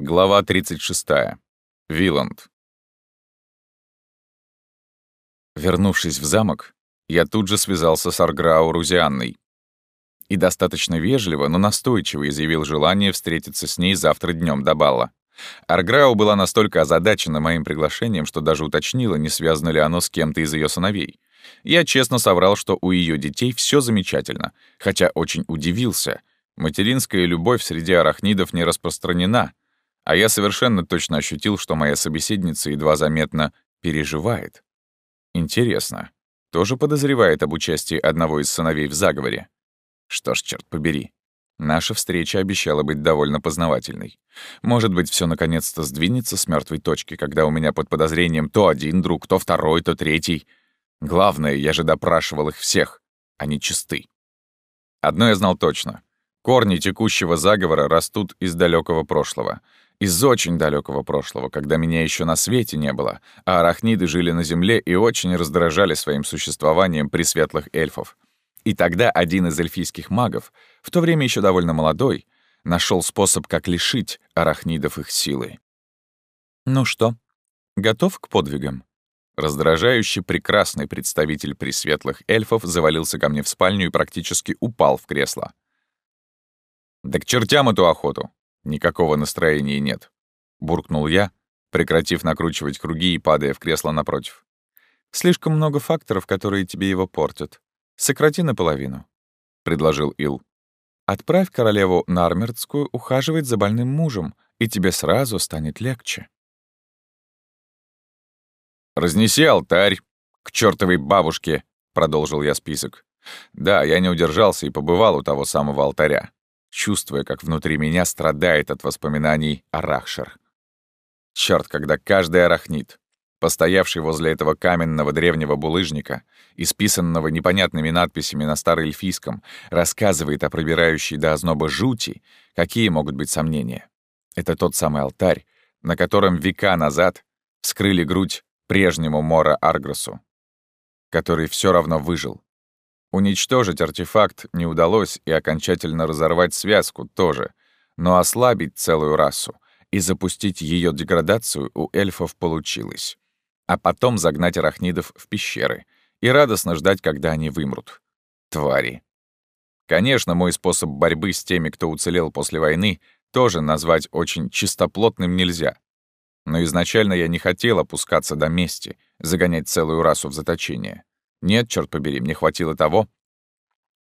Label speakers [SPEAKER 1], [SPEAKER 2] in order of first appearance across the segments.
[SPEAKER 1] Глава 36. Виланд. Вернувшись в замок, я тут же связался с Арграу Рузианной и достаточно вежливо, но настойчиво изъявил желание встретиться с ней завтра днем до бала. Арграу была настолько озадачена моим приглашением, что даже уточнила, не связано ли оно с кем-то из ее сыновей. Я честно соврал, что у ее детей все замечательно, хотя очень удивился. Материнская любовь среди арахнидов не распространена — а я совершенно точно ощутил, что моя собеседница едва заметно переживает. Интересно, тоже подозревает об участии одного из сыновей в заговоре? Что ж, черт побери. Наша встреча обещала быть довольно познавательной. Может быть, все наконец-то сдвинется с мертвой точки, когда у меня под подозрением то один друг, то второй, то третий. Главное, я же допрашивал их всех. Они чисты. Одно я знал точно. Корни текущего заговора растут из далекого прошлого. Из очень далекого прошлого, когда меня еще на свете не было, а арахниды жили на Земле и очень раздражали своим существованием пресветлых эльфов. И тогда один из эльфийских магов, в то время еще довольно молодой, нашел способ, как лишить арахнидов их силы. «Ну что, готов к подвигам?» Раздражающий прекрасный представитель пресветлых эльфов завалился ко мне в спальню и практически упал в кресло. «Да к чертям эту охоту! Никакого настроения нет», — буркнул я, прекратив накручивать круги и падая в кресло напротив. «Слишком много факторов, которые тебе его портят. Сократи наполовину», — предложил Ил. «Отправь королеву Нармертскую ухаживать за больным мужем, и тебе сразу станет легче». «Разнеси алтарь к чертовой бабушке», — продолжил я список. «Да, я не удержался и побывал у того самого алтаря чувствуя, как внутри меня страдает от воспоминаний Арахшер. Чёрт, когда каждый арахнит, постоявший возле этого каменного древнего булыжника, исписанного непонятными надписями на староэльфийском, рассказывает о пробирающей до озноба жути, какие могут быть сомнения. Это тот самый алтарь, на котором века назад вскрыли грудь прежнему Мора Аргросу, который все равно выжил, Уничтожить артефакт не удалось и окончательно разорвать связку тоже, но ослабить целую расу и запустить ее деградацию у эльфов получилось. А потом загнать арахнидов в пещеры и радостно ждать, когда они вымрут. Твари. Конечно, мой способ борьбы с теми, кто уцелел после войны, тоже назвать очень чистоплотным нельзя. Но изначально я не хотел опускаться до мести, загонять целую расу в заточение. Нет, черт побери, мне хватило того,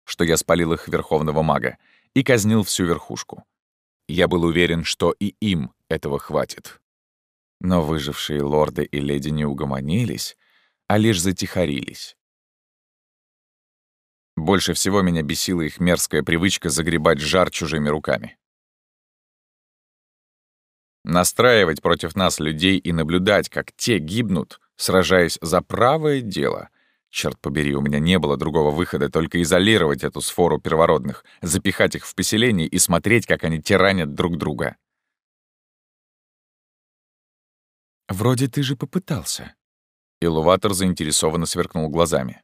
[SPEAKER 1] что я спалил их верховного мага и казнил всю верхушку. Я был уверен, что и им этого хватит. Но выжившие лорды и леди не угомонились, а лишь затихарились. Больше всего меня бесила их мерзкая привычка загребать жар чужими руками. Настраивать против нас людей и наблюдать, как те гибнут, сражаясь за правое дело — Черт побери, у меня не было другого выхода, только изолировать эту сфору первородных, запихать их в поселение и смотреть, как они тиранят друг друга.
[SPEAKER 2] «Вроде ты же попытался».
[SPEAKER 1] Илуватор заинтересованно сверкнул глазами.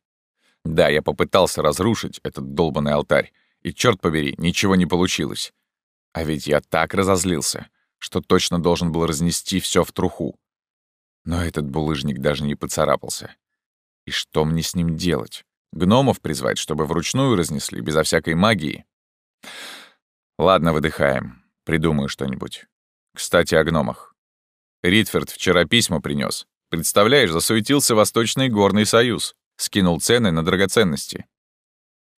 [SPEAKER 1] «Да, я попытался разрушить этот долбанный алтарь, и, черт побери, ничего не получилось. А ведь я так разозлился, что точно должен был разнести все в труху. Но этот булыжник даже не поцарапался. И что мне с ним делать? Гномов призвать, чтобы вручную разнесли, безо всякой магии? Ладно, выдыхаем. Придумаю что-нибудь. Кстати, о гномах. Ритферд вчера письма принес. Представляешь, засуетился Восточный горный союз. Скинул цены на драгоценности.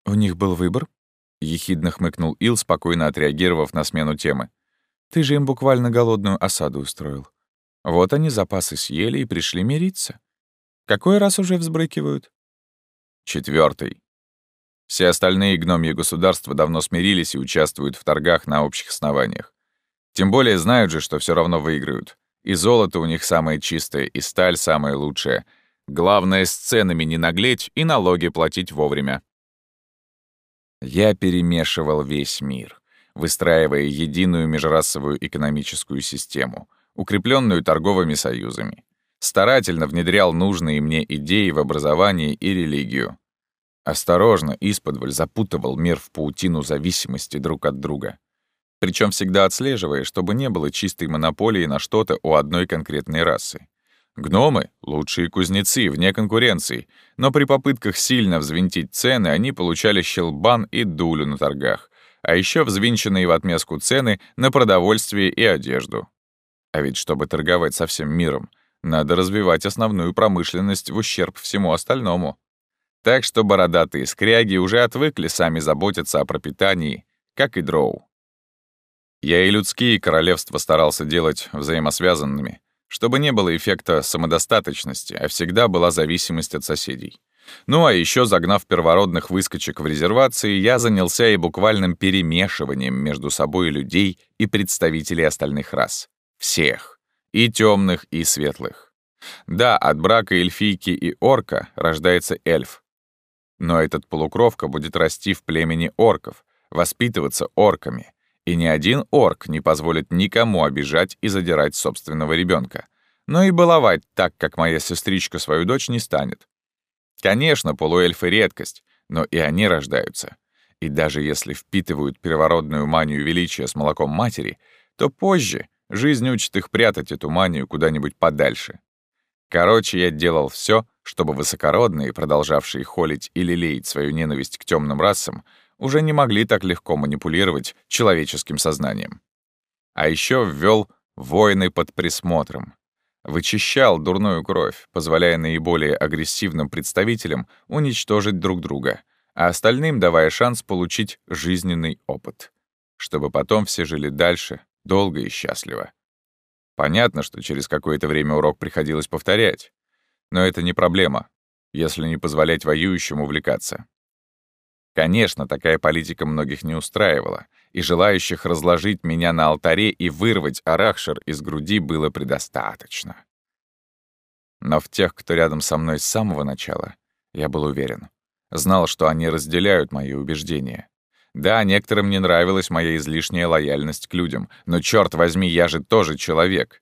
[SPEAKER 2] «У них был выбор?»
[SPEAKER 1] — ехидно хмыкнул Ил, спокойно отреагировав на смену темы.
[SPEAKER 2] «Ты же им буквально голодную осаду устроил. Вот они запасы съели и пришли мириться. Какой раз уже взбрыкивают?
[SPEAKER 1] Четвертый. Все остальные гномьи государства давно смирились и участвуют в торгах на общих основаниях. Тем более знают же, что все равно выиграют. И золото у них самое чистое, и сталь самая лучшая. Главное, с ценами не наглеть и налоги платить вовремя. Я перемешивал весь мир, выстраивая единую межрасовую экономическую систему, укрепленную торговыми союзами. Старательно внедрял нужные мне идеи в образование и религию. Осторожно, исподволь запутывал мир в паутину зависимости друг от друга. Причем всегда отслеживая, чтобы не было чистой монополии на что-то у одной конкретной расы. Гномы — лучшие кузнецы, вне конкуренции, но при попытках сильно взвинтить цены они получали щелбан и дулю на торгах, а еще взвинченные в отместку цены на продовольствие и одежду. А ведь чтобы торговать со всем миром, надо развивать основную промышленность в ущерб всему остальному. Так что бородатые скряги уже отвыкли сами заботиться о пропитании, как и дроу. Я и людские королевства старался делать взаимосвязанными, чтобы не было эффекта самодостаточности, а всегда была зависимость от соседей. Ну а еще, загнав первородных выскочек в резервации, я занялся и буквальным перемешиванием между собой людей и представителей остальных рас. Всех. И темных, и светлых. Да, от брака эльфийки и орка рождается эльф. Но этот полукровка будет расти в племени орков, воспитываться орками. И ни один орк не позволит никому обижать и задирать собственного ребенка. Но и баловать так, как моя сестричка свою дочь, не станет. Конечно, полуэльфы — редкость, но и они рождаются. И даже если впитывают первородную манию величия с молоком матери, то позже жизнь учит их прятать эту манию куда-нибудь подальше. Короче, я делал все, чтобы высокородные, продолжавшие холить и лелеять свою ненависть к темным расам, уже не могли так легко манипулировать человеческим сознанием. А еще ввел войны под присмотром. Вычищал дурную кровь, позволяя наиболее агрессивным представителям уничтожить друг друга, а остальным давая шанс получить жизненный опыт, чтобы потом все жили дальше, долго и счастливо. Понятно, что через какое-то время урок приходилось повторять. Но это не проблема, если не позволять воюющим увлекаться. Конечно, такая политика многих не устраивала, и желающих разложить меня на алтаре и вырвать Арахшер из груди было предостаточно. Но в тех, кто рядом со мной с самого начала, я был уверен. Знал, что они разделяют мои убеждения. Да, некоторым не нравилась моя излишняя лояльность к людям, но, черт возьми, я же тоже человек.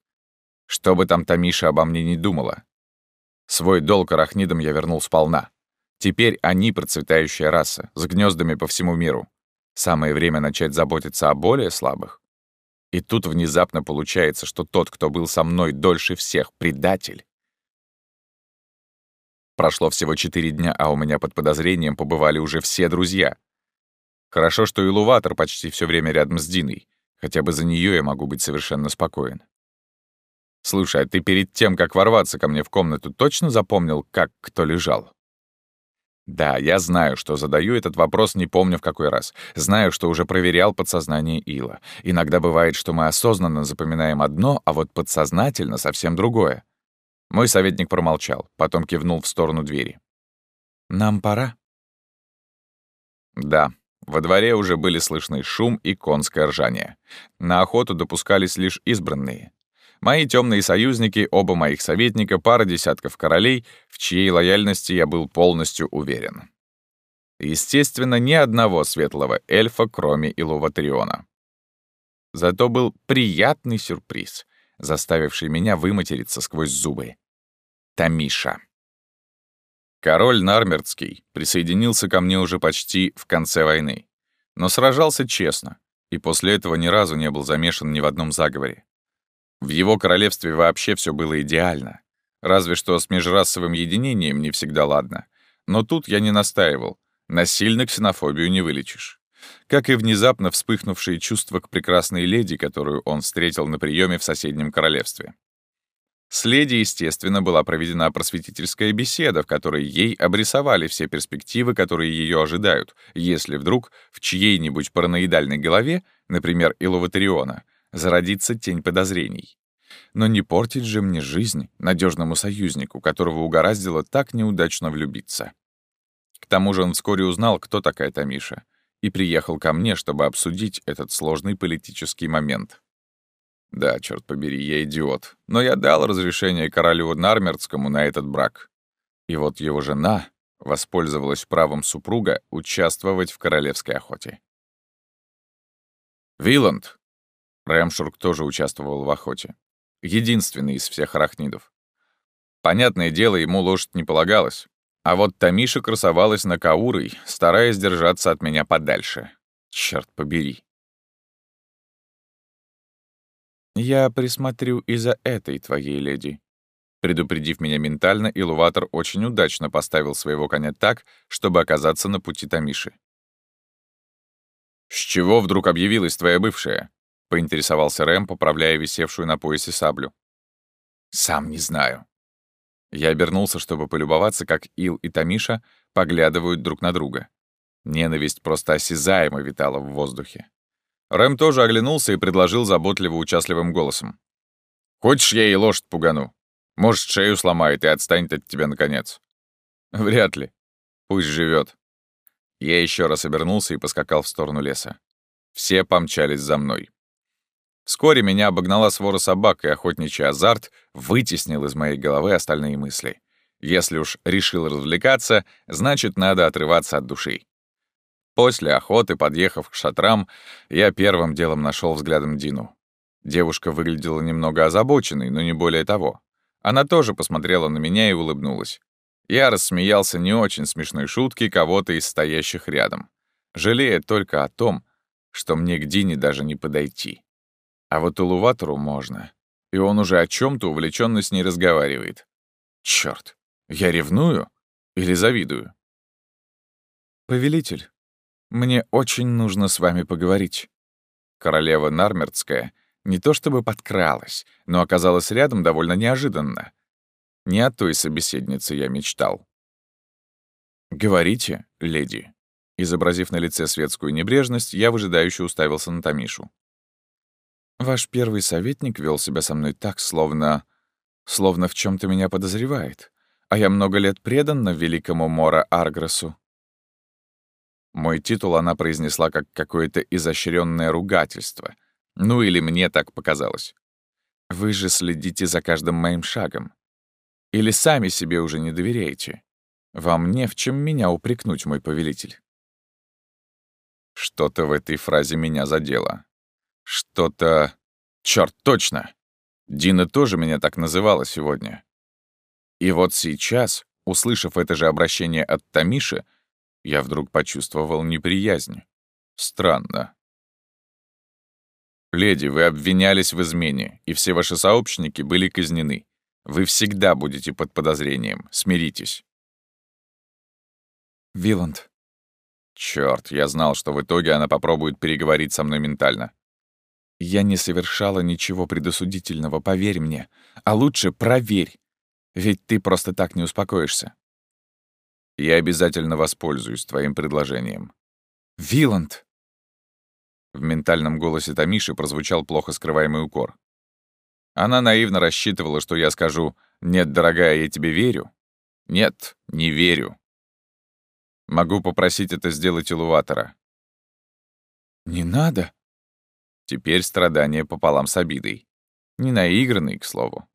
[SPEAKER 1] Что бы там Тамиша обо мне не думала. Свой долг арахнидам я вернул сполна. Теперь они процветающая раса, с гнездами по всему миру. Самое время начать заботиться о более слабых. И тут внезапно получается, что тот, кто был со мной дольше всех, предатель. Прошло всего четыре дня, а у меня под подозрением побывали уже все друзья. Хорошо, что Илуватор почти все время рядом с Диной. Хотя бы за нее я могу быть совершенно спокоен. Слушай, а ты перед тем, как ворваться ко мне в комнату, точно запомнил, как кто лежал? Да, я знаю, что задаю этот вопрос не помню в какой раз. Знаю, что уже проверял подсознание Ила. Иногда бывает, что мы осознанно запоминаем одно, а вот подсознательно совсем другое. Мой советник промолчал, потом кивнул в сторону двери. «Нам пора?» Да, во дворе уже были слышны шум и конское ржание. На охоту допускались лишь избранные. Мои темные союзники, оба моих советника, пара десятков королей, в чьей лояльности я был полностью уверен. Естественно, ни одного светлого эльфа, кроме Илуватриона. Зато был приятный сюрприз, заставивший меня выматериться сквозь зубы. Тамиша. Король Нармертский присоединился ко мне уже почти в конце войны, но сражался честно, и после этого ни разу не был замешан ни в одном заговоре. В его королевстве вообще все было идеально. Разве что с межрасовым единением не всегда ладно. Но тут я не настаивал. Насильно ксенофобию не вылечишь. Как и внезапно вспыхнувшие чувства к прекрасной леди, которую он встретил на приеме в соседнем королевстве. С леди, естественно, была проведена просветительская беседа, в которой ей обрисовали все перспективы, которые ее ожидают, если вдруг в чьей-нибудь параноидальной голове, например, Иловатариона, зародится тень подозрений. Но не портить же мне жизнь надежному союзнику, которого угораздило так неудачно влюбиться. К тому же он вскоре узнал, кто такая Тамиша, и приехал ко мне, чтобы обсудить этот сложный политический момент. Да, черт побери, я идиот, но я дал разрешение королю Нармертскому на этот брак. И вот его жена воспользовалась правом супруга участвовать в королевской охоте. «Виланд!» Рэмшург тоже участвовал в охоте. Единственный из всех арахнидов. Понятное дело, ему лошадь не полагалась. А вот Тамиша красовалась на Каурой, стараясь держаться от меня подальше. Черт побери.
[SPEAKER 2] «Я присмотрю и за этой твоей леди». Предупредив меня ментально, Илуватор очень удачно поставил своего коня так, чтобы оказаться на пути Тамиши.
[SPEAKER 1] «С чего вдруг объявилась твоя бывшая?» — поинтересовался Рэм, поправляя висевшую на поясе саблю.
[SPEAKER 2] «Сам не знаю». Я обернулся, чтобы полюбоваться, как Ил и Тамиша поглядывают друг на друга. Ненависть просто осязаемо витала в воздухе.
[SPEAKER 1] Рэм тоже оглянулся и предложил заботливо-участливым голосом. «Хочешь, я ей лошадь пугану? Может, шею сломает и отстанет от тебя наконец?»
[SPEAKER 2] «Вряд ли. Пусть живет. Я еще раз обернулся и поскакал в сторону леса. Все помчались за мной. Вскоре меня обогнала свора собак, и охотничий азарт вытеснил из моей головы остальные мысли. Если уж решил развлекаться, значит, надо отрываться от души. После охоты, подъехав к шатрам, я первым делом нашел взглядом Дину. Девушка выглядела немного озабоченной, но не более того. Она тоже посмотрела на меня и улыбнулась. Я рассмеялся не очень смешной шутки кого-то из стоящих рядом, жалея только о том, что мне к Дине даже не подойти. А вот Улуватору можно, и он уже о чем то увлеченно с ней разговаривает. Черт, я ревную или завидую? «Повелитель, мне очень нужно с вами поговорить». Королева Нармертская не то чтобы подкралась, но оказалась рядом довольно неожиданно. Не о той собеседнице я мечтал. «Говорите, леди». Изобразив на лице светскую небрежность, я выжидающе уставился на Тамишу. «Ваш первый советник вел себя со мной так, словно... словно в чем то меня подозревает, а я много лет предан великому Мора Аргресу». Мой титул она произнесла как какое-то изощренное ругательство. Ну или мне так показалось. «Вы же следите за каждым моим шагом. Или сами себе уже не доверяете? Вам не в чем меня упрекнуть, мой повелитель». Что-то в этой фразе меня задело. Что-то... Чёрт, точно! Дина тоже меня так называла сегодня. И вот сейчас, услышав это же обращение от Тамиши, я вдруг почувствовал неприязнь. Странно. «Леди, вы обвинялись в измене, и все ваши сообщники были казнены. Вы всегда будете под подозрением. Смиритесь. Виланд. Чёрт, я знал, что в итоге она попробует переговорить со мной ментально. Я не совершала ничего предосудительного, поверь мне. А лучше проверь. Ведь ты просто так не успокоишься. Я обязательно воспользуюсь твоим предложением. Виланд! В ментальном голосе Тамиши прозвучал плохо скрываемый укор. Она наивно рассчитывала, что я скажу «Нет, дорогая, я тебе верю». Нет, не верю. Могу попросить это сделать Илуватора. «Не надо». Теперь страдание пополам с обидой. Не наигранный, к слову.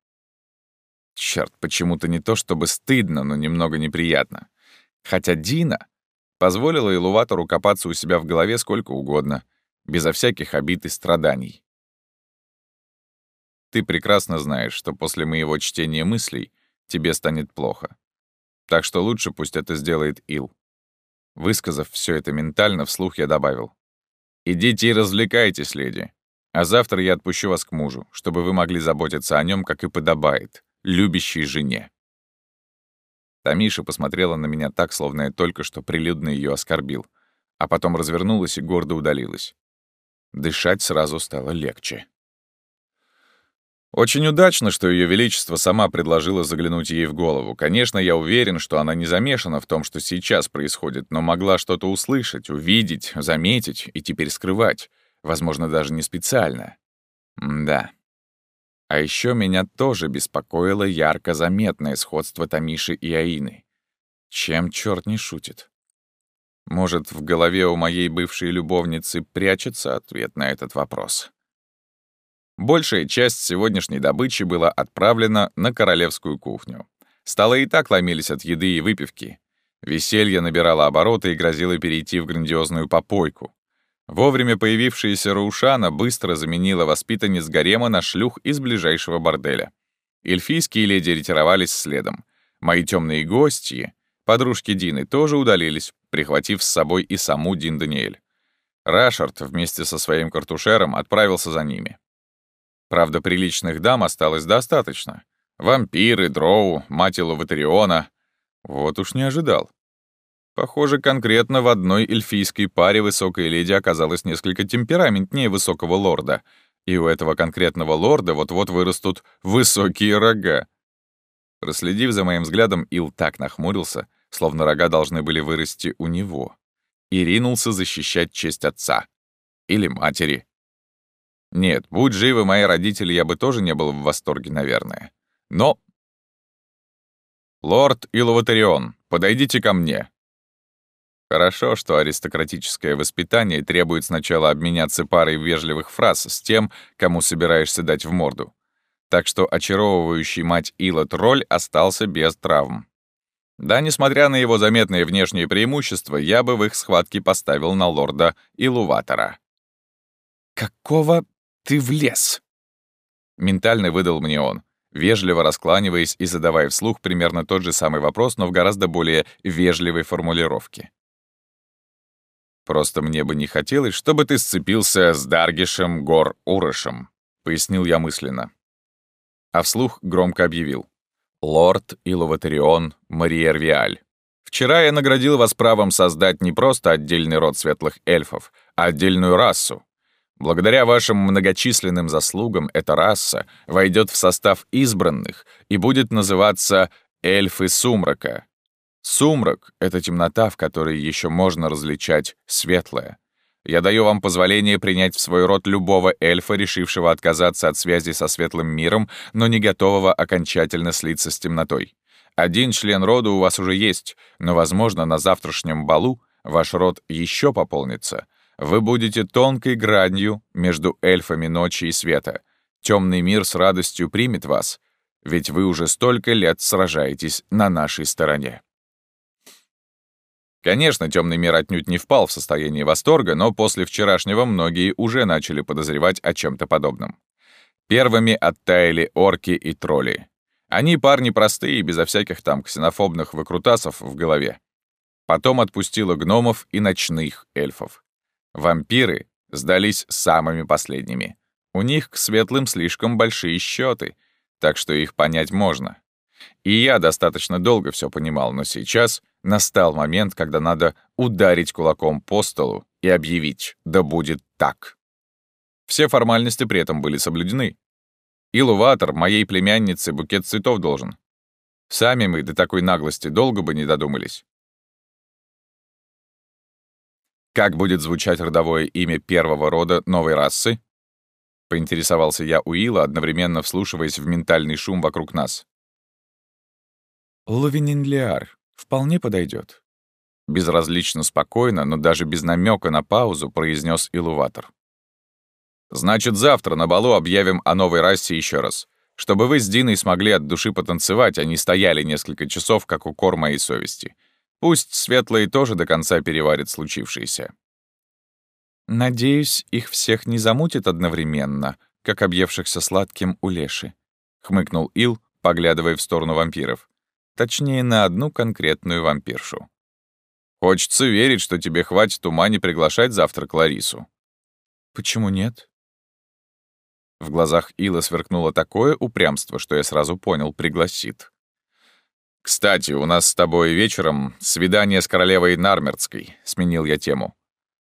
[SPEAKER 2] Черт, почему-то не то чтобы стыдно, но немного неприятно. Хотя Дина позволила Илуватору копаться у себя в голове сколько угодно, безо всяких обид и страданий. Ты прекрасно знаешь, что после моего чтения мыслей тебе станет плохо. Так что лучше пусть это сделает Ил. Высказав все это ментально, вслух я добавил. «Идите и развлекайтесь, леди. А завтра я отпущу вас к мужу, чтобы вы могли заботиться о нем, как и подобает, любящей жене». Тамиша посмотрела на меня так, словно я только что прилюдно ее оскорбил, а потом развернулась и гордо удалилась. Дышать сразу стало легче. Очень удачно, что Ее Величество сама предложила заглянуть ей в голову. Конечно, я уверен, что она не замешана в том, что сейчас происходит, но могла что-то услышать, увидеть, заметить и теперь скрывать. Возможно, даже не специально. М да. А еще меня тоже беспокоило ярко заметное сходство Тамиши и Аины. Чем черт не шутит? Может, в голове у моей бывшей любовницы прячется ответ на этот вопрос? Большая часть сегодняшней добычи была отправлена на королевскую кухню. Столы и так ломились от еды и выпивки. Веселье набирало обороты и грозило перейти в грандиозную попойку. Вовремя появившаяся Раушана быстро заменила воспитанниц гарема на шлюх из ближайшего борделя. Эльфийские леди ретировались следом. Мои темные гости, подружки Дины, тоже удалились, прихватив с собой и саму Дин Даниэль. Рашард вместе со своим картушером отправился за ними.
[SPEAKER 1] Правда, приличных дам осталось достаточно. Вампиры, дроу, мать Лаватериона. Вот уж не ожидал. Похоже, конкретно в одной эльфийской паре высокая леди оказалась несколько темпераментнее высокого лорда, и у этого конкретного лорда вот-вот вырастут высокие рога. Проследив за моим взглядом, Ил так нахмурился, словно рога должны были вырасти у него, и ринулся защищать честь отца. Или матери. Нет, будь живы мои родители, я бы тоже не был в восторге, наверное. Но... «Лорд Иловатарион, подойдите ко мне», Хорошо, что аристократическое воспитание требует сначала обменяться парой вежливых фраз с тем, кому собираешься дать в морду. Так что очаровывающий мать Ила тролль остался без травм. Да, несмотря на его заметные внешние преимущества, я бы в их схватке поставил на лорда Илуватора. «Какого ты влез?» Ментально выдал мне он, вежливо раскланиваясь и задавая вслух примерно тот же самый вопрос, но в гораздо более вежливой формулировке. Просто мне бы не хотелось, чтобы ты сцепился с Даргишем Гор Урышем», — пояснил я мысленно. А вслух громко объявил. «Лорд Иловатарион Мариер Виаль, вчера я наградил вас правом создать не просто отдельный род светлых эльфов, а отдельную расу. Благодаря вашим многочисленным заслугам эта раса войдет в состав избранных и будет называться эльфы сумрака, Сумрак — это темнота, в которой еще можно различать светлое. Я даю вам позволение принять в свой род любого эльфа, решившего отказаться от связи со светлым миром, но не готового окончательно слиться с темнотой. Один член рода у вас уже есть, но, возможно, на завтрашнем балу ваш род еще пополнится. Вы будете тонкой гранью между эльфами ночи и света. Темный мир с радостью примет вас, ведь вы уже столько лет сражаетесь на нашей стороне. Конечно, темный мир отнюдь не впал в состояние восторга, но после вчерашнего многие уже начали подозревать о чем-то подобном. Первыми оттаяли орки и тролли. Они парни простые, безо всяких там ксенофобных выкрутасов в голове. Потом отпустила гномов и ночных эльфов. Вампиры сдались самыми последними. У них к светлым слишком большие счеты, так что их понять можно. И я достаточно долго все понимал, но сейчас Настал момент, когда надо ударить кулаком по столу и объявить «да будет так». Все формальности при этом были соблюдены. Илуватор моей племяннице букет цветов должен. Сами мы до такой наглости долго бы не додумались. Как будет звучать родовое имя первого рода новой расы? Поинтересовался я у Ила, одновременно вслушиваясь в ментальный шум вокруг нас. Лавининлиар, Вполне подойдет. Безразлично спокойно, но даже без намека на паузу произнес Илуватор. Значит, завтра на балу объявим о новой расе еще раз, чтобы вы с Диной смогли от души потанцевать, а не стояли несколько часов, как укор моей совести. Пусть светлые тоже до конца переварят случившееся. Надеюсь, их всех не замутит одновременно, как объевшихся сладким у Леши, хмыкнул Ил, поглядывая в сторону вампиров. Точнее, на одну конкретную вампиршу. Хочется верить, что тебе хватит ума не приглашать завтра Кларису. Почему нет? В глазах Ила сверкнуло такое упрямство, что я сразу понял, пригласит. «Кстати, у нас с тобой вечером свидание с королевой Нармерцкой», — сменил я тему.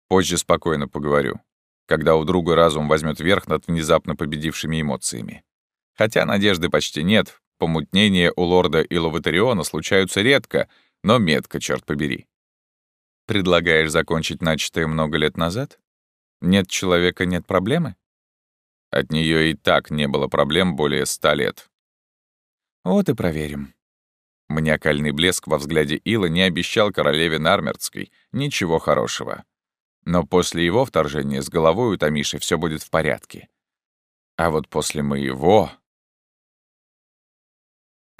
[SPEAKER 1] Позже спокойно поговорю, когда у друга разум возьмет верх над внезапно победившими эмоциями. Хотя надежды почти нет, Помутнения у лорда и Ловатариона случаются редко, но метко, черт побери. Предлагаешь закончить начатое много лет назад? Нет человека — нет проблемы? От нее и так не было проблем более ста лет. Вот и проверим. Маниакальный блеск во взгляде Ила не обещал королеве Нармертской ничего хорошего. Но после его вторжения с головой у Тамиши все будет в порядке. А вот после моего...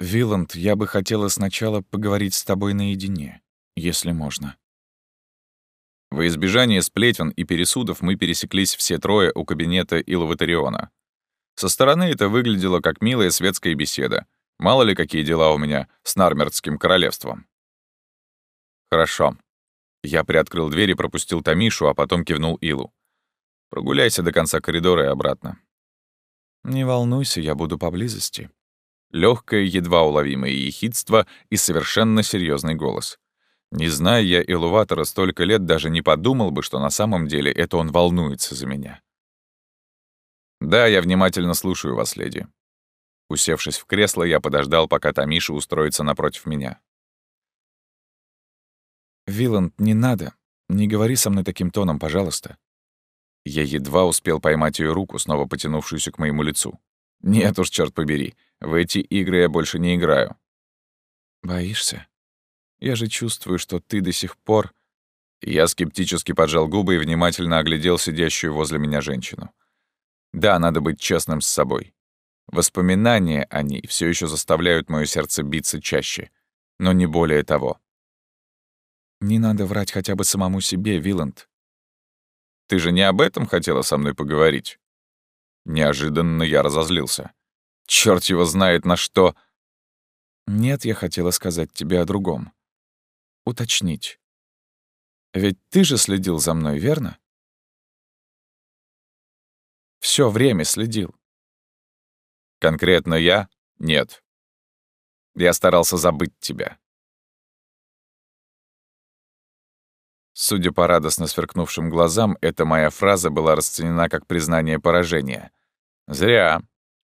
[SPEAKER 1] «Виланд, я бы хотела сначала поговорить с тобой наедине, если можно». Во избежание сплетен и пересудов мы пересеклись все трое у кабинета Иловатариона. Со стороны это выглядело как милая светская беседа. Мало ли, какие дела у меня с Нармертским королевством. «Хорошо». Я приоткрыл дверь и пропустил Тамишу, а потом кивнул Илу. «Прогуляйся до конца коридора и обратно». «Не волнуйся, я буду поблизости».
[SPEAKER 2] Лёгкое, едва уловимое ехидство и совершенно серьезный голос. Не зная я Илуватора столько лет, даже не подумал бы, что на самом деле это он волнуется за меня. «Да, я внимательно слушаю вас, леди». Усевшись в кресло, я подождал, пока Тамиша устроится напротив меня.
[SPEAKER 1] «Виланд, не надо. Не говори со мной таким тоном, пожалуйста».
[SPEAKER 2] Я едва успел поймать ее руку, снова потянувшуюся к моему лицу. «Нет уж, черт побери, в эти игры я больше не играю».
[SPEAKER 1] «Боишься? Я же чувствую, что ты до сих пор...»
[SPEAKER 2] Я скептически поджал губы и внимательно оглядел сидящую возле меня женщину. Да, надо быть честным с собой. Воспоминания о ней все еще заставляют мое сердце биться чаще, но не более того.
[SPEAKER 1] Не надо врать хотя бы самому себе, Виланд.
[SPEAKER 2] Ты же не об этом хотела со мной поговорить? Неожиданно я разозлился. Черт его знает на что.
[SPEAKER 1] Нет, я хотела сказать тебе о другом. Уточнить. Ведь ты же следил за мной, верно? Все время следил.
[SPEAKER 2] Конкретно я? Нет. Я старался забыть тебя. Судя по радостно сверкнувшим глазам, эта моя фраза была расценена как признание поражения. Зря.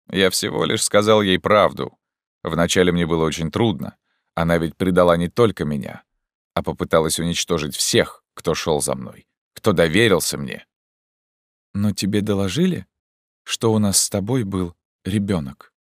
[SPEAKER 2] Я всего лишь сказал ей правду. Вначале мне было очень трудно. Она ведь предала не только меня, а попыталась уничтожить всех, кто шел за мной, кто доверился мне.
[SPEAKER 1] Но тебе доложили, что у нас с тобой был ребенок?